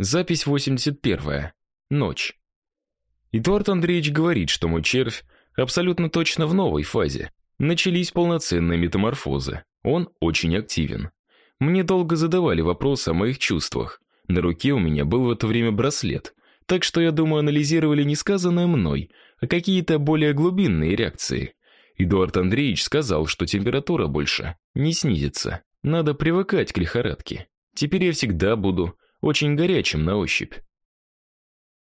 Запись 81. Ночь. Эдуард Андреевич говорит, что мой червь абсолютно точно в новой фазе. Начались полноценные метаморфозы. Он очень активен. Мне долго задавали вопросы о моих чувствах. На руке у меня был в это время браслет, так что я думаю, анализировали не сказанное мной, а какие-то более глубинные реакции. Эдуард Андреевич сказал, что температура больше не снизится. Надо привыкать к лихорадке. Теперь я всегда буду очень горячим на ощупь.